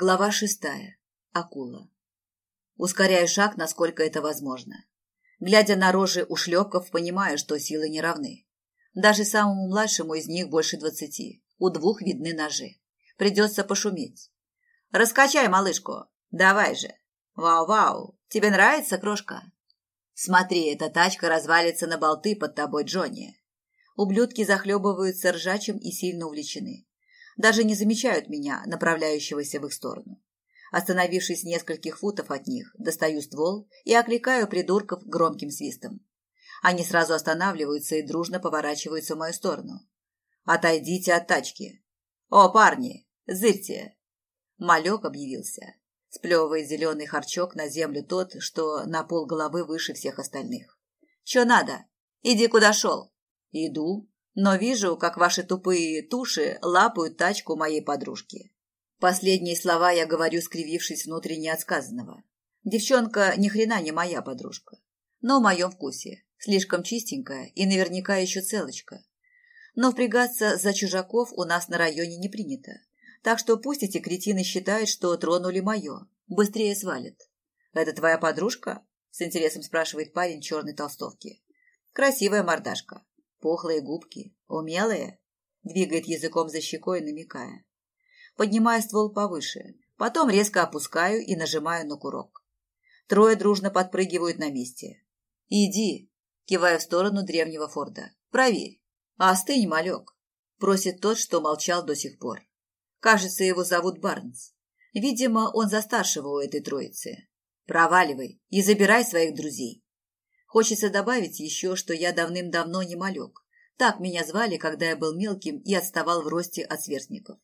Глава шестая. Акула. Ускоряю шаг, насколько это возможно. Глядя на рожи ушлепков, понимаю, что силы не равны. Даже самому младшему из них больше двадцати. У двух видны ножи. Придется пошуметь. «Раскачай малышку! Давай же! Вау-вау! Тебе нравится, крошка?» «Смотри, эта тачка развалится на болты под тобой, Джонни!» Ублюдки захлебываются ржачем и сильно увлечены даже не замечают меня, направляющегося в их сторону. Остановившись в нескольких футов от них, достаю ствол и окликаю придурков громким свистом. Они сразу останавливаются и дружно поворачиваются в мою сторону. «Отойдите от тачки!» «О, парни, зырьте!» Малек объявился. Сплевывает зеленый харчок на землю тот, что на пол головы выше всех остальных. «Че надо? Иди куда шел!» «Иду», но вижу, как ваши тупые туши лапают тачку моей подружки. Последние слова я говорю, скривившись внутренне от сказанного. Девчонка ни хрена не моя подружка, но в моем вкусе. Слишком чистенькая и наверняка еще целочка. Но впрягаться за чужаков у нас на районе не принято. Так что пусть эти кретины считают, что тронули мое. Быстрее свалят. «Это твоя подружка?» – с интересом спрашивает парень черной толстовки. «Красивая мордашка. Пухлые губки, умелые, двигает языком за щекой, намекая. Поднимаю ствол повыше, потом резко опускаю и нажимаю на курок. Трое дружно подпрыгивают на месте. «Иди», – кивая в сторону древнего Форда, – «проверь». «Остынь, малек», – просит тот, что молчал до сих пор. Кажется, его зовут Барнс. Видимо, он за старшего у этой троицы. Проваливай и забирай своих друзей. Хочется добавить еще, что я давным-давно не малек. Так меня звали, когда я был мелким и отставал в росте от сверстников.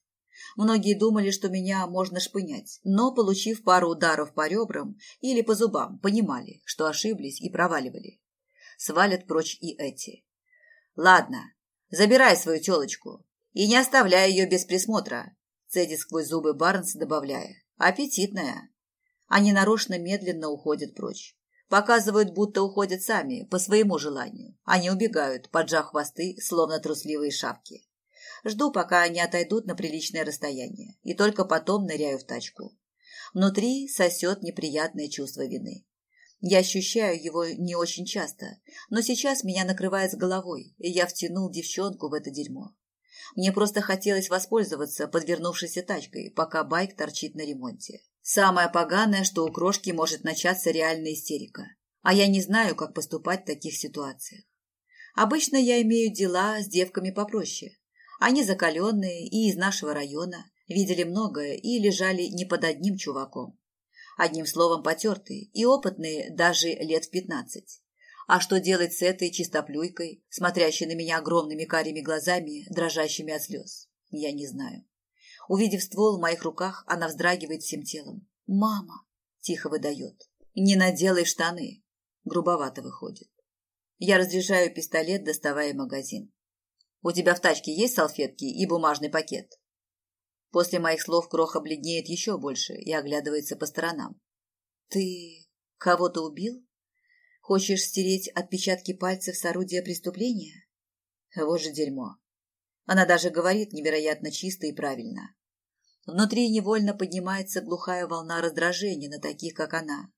Многие думали, что меня можно шпынять, но, получив пару ударов по ребрам или по зубам, понимали, что ошиблись и проваливали. Свалят прочь и эти. «Ладно, забирай свою телочку и не оставляй ее без присмотра», цедит сквозь зубы Барнс, добавляя. «Аппетитная». Они нарочно медленно уходят прочь. Показывают, будто уходят сами, по своему желанию. Они убегают, поджав хвосты, словно трусливые шапки. Жду, пока они отойдут на приличное расстояние, и только потом ныряю в тачку. Внутри сосет неприятное чувство вины. Я ощущаю его не очень часто, но сейчас меня накрывает с головой, и я втянул девчонку в это дерьмо. Мне просто хотелось воспользоваться подвернувшейся тачкой, пока байк торчит на ремонте. Самое поганое, что у крошки может начаться реальная истерика. А я не знаю, как поступать в таких ситуациях. Обычно я имею дела с девками попроще. Они закаленные и из нашего района, видели многое и лежали не под одним чуваком. Одним словом, потертые и опытные даже лет в пятнадцать. А что делать с этой чистоплюйкой, смотрящей на меня огромными карими глазами, дрожащими от слез, я не знаю. Увидев ствол в моих руках, она вздрагивает всем телом. «Мама!» – тихо выдает. «Не наделай штаны!» Грубовато выходит. Я разряжаю пистолет, доставая магазин. «У тебя в тачке есть салфетки и бумажный пакет?» После моих слов Кроха бледнеет еще больше и оглядывается по сторонам. «Ты кого-то убил? Хочешь стереть отпечатки пальцев с орудия преступления?» Вот же дерьмо. Она даже говорит невероятно чисто и правильно. Внутри невольно поднимается глухая волна раздражения на таких, как она.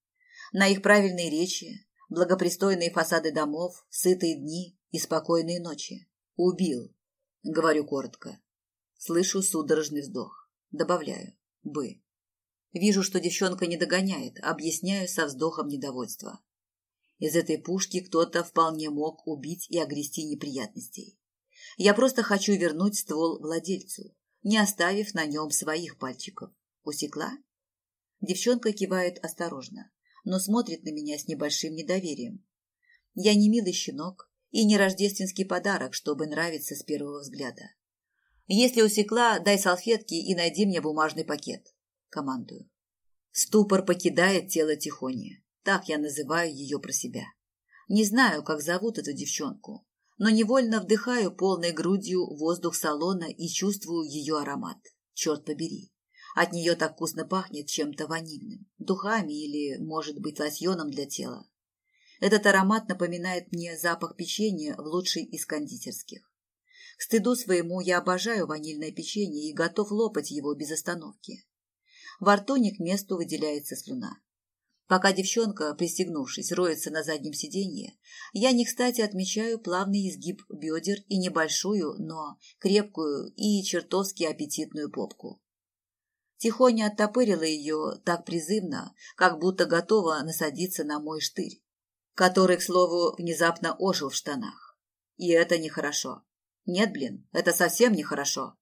На их правильные речи, благопристойные фасады домов, сытые дни и спокойные ночи. Убил, говорю коротко. Слышу судорожный вздох. Добавляю. Бы. Вижу, что девчонка не догоняет, объясняю со вздохом недовольства. Из этой пушки кто-то вполне мог убить и огрести неприятностей. Я просто хочу вернуть ствол владельцу, не оставив на нем своих пальчиков. Усекла? Девчонка кивает осторожно, но смотрит на меня с небольшим недоверием. Я не милый щенок и не рождественский подарок, чтобы нравиться с первого взгляда. Если усекла, дай салфетки и найди мне бумажный пакет. Командую. Ступор покидает тело Тихони. Так я называю ее про себя. Не знаю, как зовут эту девчонку, но невольно вдыхаю полной грудью воздух салона и чувствую ее аромат. Черт побери. От нее так вкусно пахнет чем-то ванильным, духами или, может быть, лосьоном для тела. Этот аромат напоминает мне запах печенья в лучшей из кондитерских. К стыду своему я обожаю ванильное печенье и готов лопать его без остановки. Во рту не к месту выделяется слюна. Пока девчонка, пристегнувшись, роется на заднем сиденье, я не кстати отмечаю плавный изгиб бедер и небольшую, но крепкую и чертовски аппетитную попку. Тихоня оттопырила ее так призывно, как будто готова насадиться на мой штырь, который, к слову, внезапно ожил в штанах. И это нехорошо. Нет, блин, это совсем нехорошо.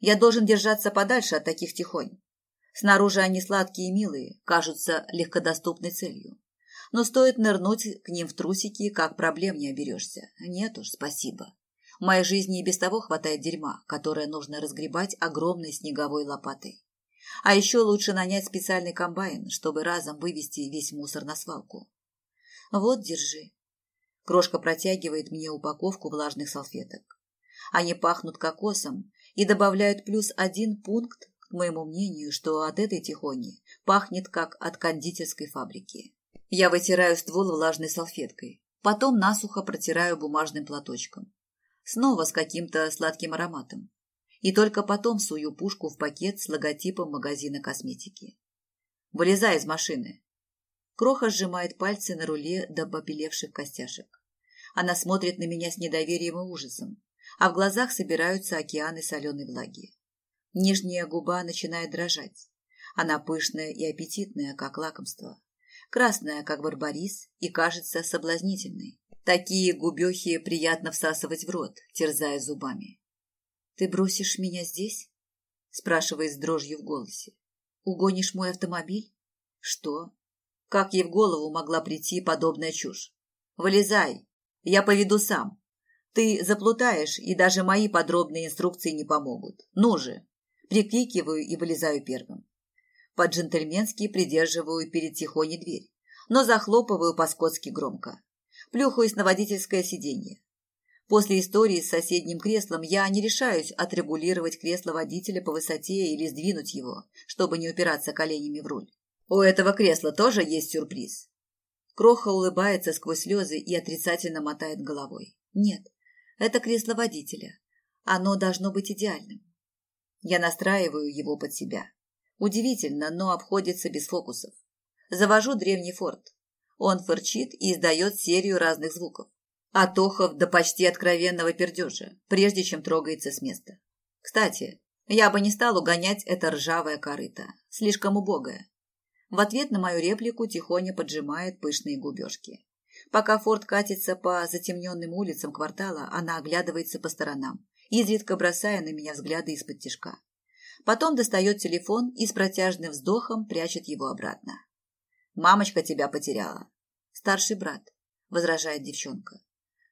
Я должен держаться подальше от таких тихонь. Снаружи они сладкие и милые, кажутся легкодоступной целью. Но стоит нырнуть к ним в трусики, как проблем не оберешься. Нет уж, спасибо. В моей жизни и без того хватает дерьма, которое нужно разгребать огромной снеговой лопатой. А еще лучше нанять специальный комбайн, чтобы разом вывести весь мусор на свалку. Вот, держи. Крошка протягивает мне упаковку влажных салфеток. Они пахнут кокосом и добавляют плюс один пункт к моему мнению, что от этой тихони пахнет, как от кондитерской фабрики. Я вытираю ствол влажной салфеткой, потом насухо протираю бумажным платочком. Снова с каким-то сладким ароматом. И только потом сую пушку в пакет с логотипом магазина косметики. «Вылезай из машины!» Кроха сжимает пальцы на руле до побелевших костяшек. Она смотрит на меня с недоверием и ужасом, а в глазах собираются океаны соленой влаги. Нижняя губа начинает дрожать. Она пышная и аппетитная, как лакомство. Красная, как барбарис, и кажется соблазнительной. Такие губехи приятно всасывать в рот, терзая зубами. «Ты бросишь меня здесь?» спрашивает с дрожью в голосе. «Угонишь мой автомобиль?» «Что?» Как ей в голову могла прийти подобная чушь? «Вылезай! Я поведу сам. Ты заплутаешь, и даже мои подробные инструкции не помогут. Ну же!» Прикрикиваю и вылезаю первым. По-джентльменски придерживаю перед тихоней дверь, но захлопываю по-скотски громко. Плюхаюсь на водительское сиденье. После истории с соседним креслом я не решаюсь отрегулировать кресло водителя по высоте или сдвинуть его, чтобы не упираться коленями в руль. У этого кресла тоже есть сюрприз. Кроха улыбается сквозь слезы и отрицательно мотает головой. Нет, это кресло водителя. Оно должно быть идеальным. Я настраиваю его под себя. Удивительно, но обходится без фокусов. Завожу древний форт. Он фырчит и издает серию разных звуков. От охов до почти откровенного пердежа, прежде чем трогается с места. Кстати, я бы не стал угонять это ржавое корыто, слишком убогое. В ответ на мою реплику тихоня поджимает пышные губежки. Пока форт катится по затемненным улицам квартала, она оглядывается по сторонам, изредка бросая на меня взгляды из-под тишка. Потом достает телефон и с протяжным вздохом прячет его обратно. «Мамочка тебя потеряла». «Старший брат», — возражает девчонка.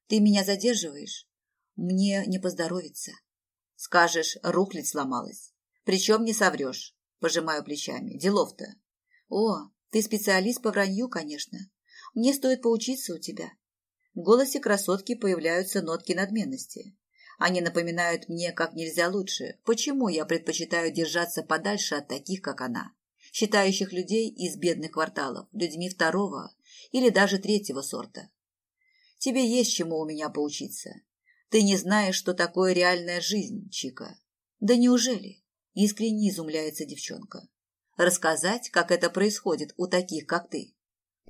«Ты меня задерживаешь? Мне не поздоровится». «Скажешь, рухлядь сломалась. Причем не соврешь». Пожимаю плечами. «Делов-то». «О, ты специалист по вранью, конечно. Мне стоит поучиться у тебя». В голосе красотки появляются нотки надменности. Они напоминают мне как нельзя лучше, почему я предпочитаю держаться подальше от таких, как она, считающих людей из бедных кварталов людьми второго или даже третьего сорта. Тебе есть чему у меня поучиться. Ты не знаешь, что такое реальная жизнь, Чика. Да неужели? Искренне изумляется девчонка. Рассказать, как это происходит у таких, как ты.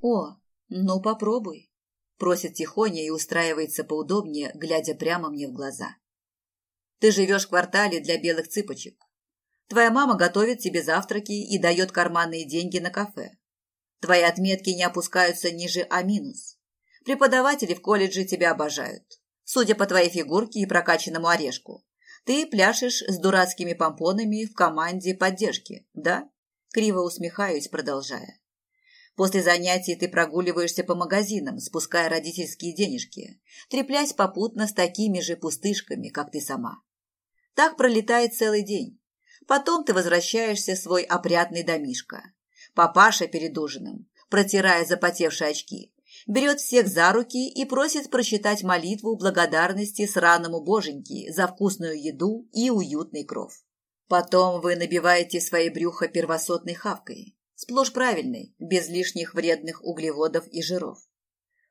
О, ну попробуй просит тихоня и устраивается поудобнее, глядя прямо мне в глаза. Ты живешь в квартале для белых цыпочек. Твоя мама готовит тебе завтраки и дает карманные деньги на кафе. Твои отметки не опускаются ниже А-. Преподаватели в колледже тебя обожают. Судя по твоей фигурке и прокачанному орешку, ты пляшешь с дурацкими помпонами в команде поддержки, да? Криво усмехаюсь, продолжая. После занятий ты прогуливаешься по магазинам, спуская родительские денежки, треплясь попутно с такими же пустышками, как ты сама. Так пролетает целый день. Потом ты возвращаешься в свой опрятный домишко. Папаша перед ужином, протирая запотевшие очки, берет всех за руки и просит прочитать молитву благодарности сраному боженьке за вкусную еду и уютный кров. Потом вы набиваете свои брюха первосортной хавкой, сплошь правильной, без лишних вредных углеводов и жиров.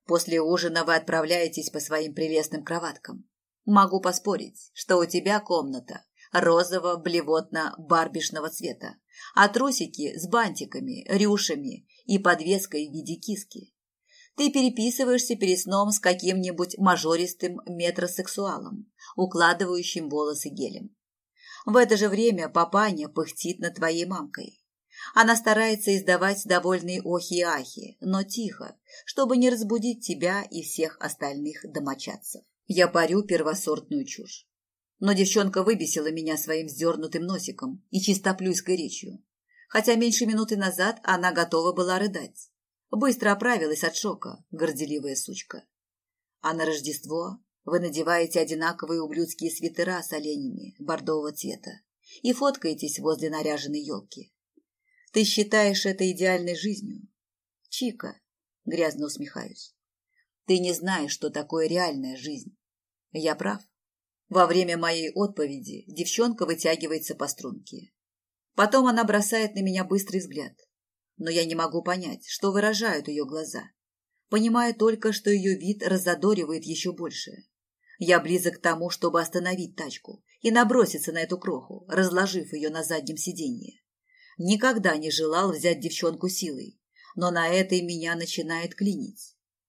После ужина вы отправляетесь по своим прелестным кроваткам. Могу поспорить, что у тебя комната розово-блевотно-барбишного цвета, а трусики с бантиками, рюшами и подвеской в виде киски. Ты переписываешься перед сном с каким-нибудь мажористым метросексуалом, укладывающим волосы гелем. В это же время папаня пыхтит над твоей мамкой. Она старается издавать довольные охи и ахи, но тихо, чтобы не разбудить тебя и всех остальных домочадцев. Я парю первосортную чушь. Но девчонка выбесила меня своим вздернутым носиком и чистоплюйской речью. Хотя меньше минуты назад она готова была рыдать. Быстро оправилась от шока, горделивая сучка. А на Рождество вы надеваете одинаковые ублюдские свитера с оленями бордового цвета и фоткаетесь возле наряженной елки. Ты считаешь это идеальной жизнью? Чика, грязно усмехаюсь. Ты не знаешь, что такое реальная жизнь. Я прав. Во время моей отповеди девчонка вытягивается по струнке. Потом она бросает на меня быстрый взгляд. Но я не могу понять, что выражают ее глаза. Понимаю только, что ее вид разодоривает еще больше. Я близок к тому, чтобы остановить тачку и наброситься на эту кроху, разложив ее на заднем сиденье. Никогда не желал взять девчонку силой, но на этой меня начинает клинить.